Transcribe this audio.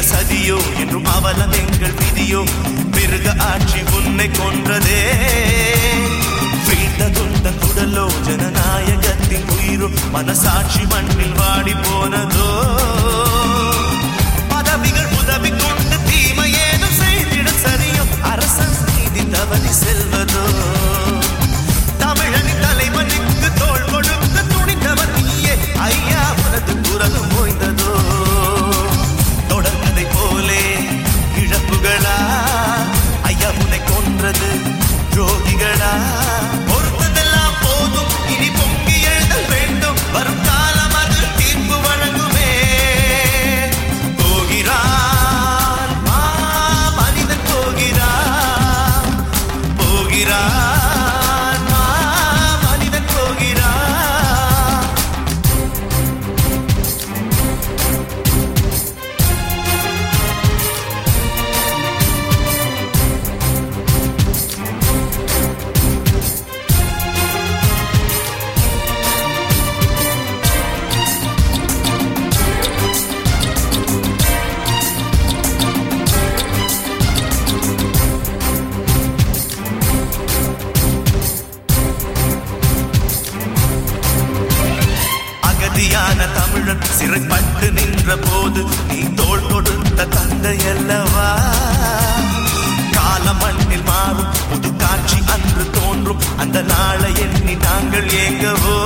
செய்த சதியோ என்றும் அவலம் எங்கள் விதியோ மிருக ஆட்சி உன்னை கொன்றதே. வீழ்ந்ததுண்ட குடலோ ஜனநாயகத்தின் உயிரும் மனசாட்சி மண்ணில் வாடி போனதோ. துரோகிகளா சிறைப்பட்டு நின்ற போது நீ தோல் கொடுத்த தந்தை அல்லவா கால மண்ணில் மாறும் புது காட்சி அன்று தோன்றும். அந்த நாளை எண்ணி நாங்கள் ஏங்கவோ?